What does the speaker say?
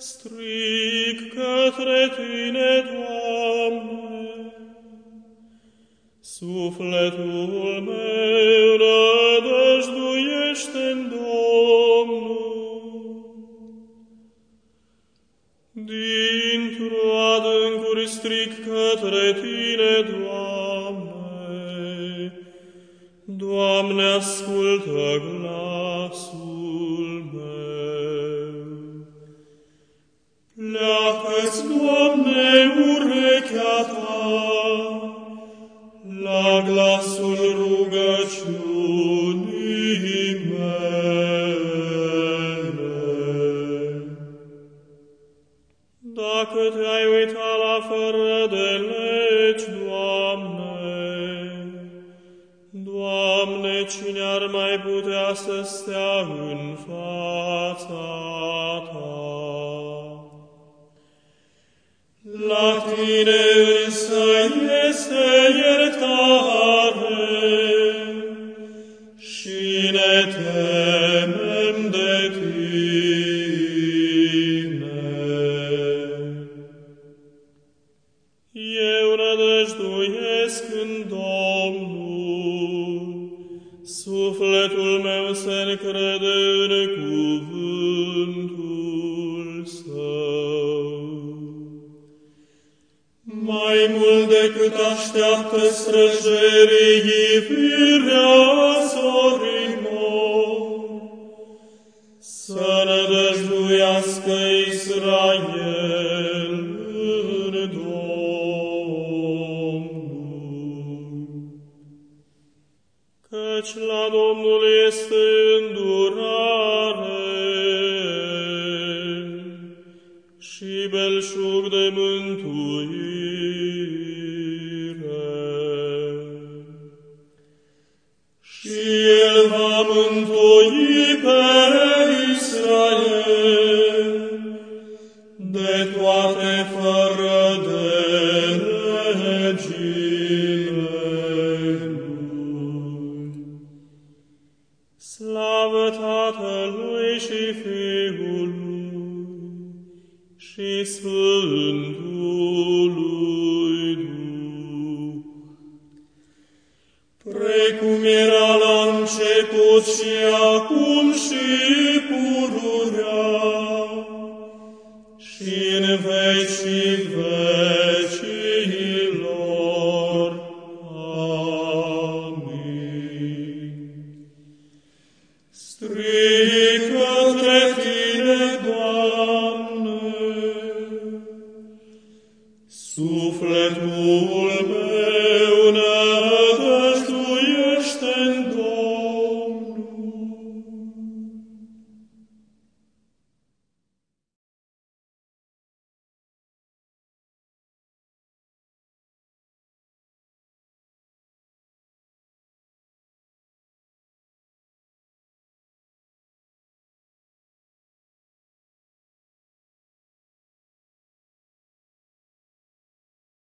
Strig către Tine, Doamne, sufletul meu rădăjduiește în Domnul. Dintr-o adâncuri strig către Tine, Doamne, Doamne, ascultă glasul meu. Pleacă-ți, Doamne, urechea Ta la glasul rugăciunii mele. Dacă te-ai uitat la fără de legi, Doamne, Doamne, cine ar mai putea să stea în fața Ta? Lactine însă este iertare și ne temem de tine. Eu rădăjduiesc în Domnul, sufletul meu se încrede în cuvântul Mai mult decât așteaptă străjerii firea zorilor, să nădăjduiască Israel în Domnul. Căci la Domnul este îndurare și belșug de mântuire. Și El va mântui pe Israel de toate fără de legile lui. Slavă Tatălui și Fiului și Sfântului Duh, precum era la început și acum și pururea și în vecii vecilor. Amin. Strig Sufletul meu